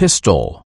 pistol.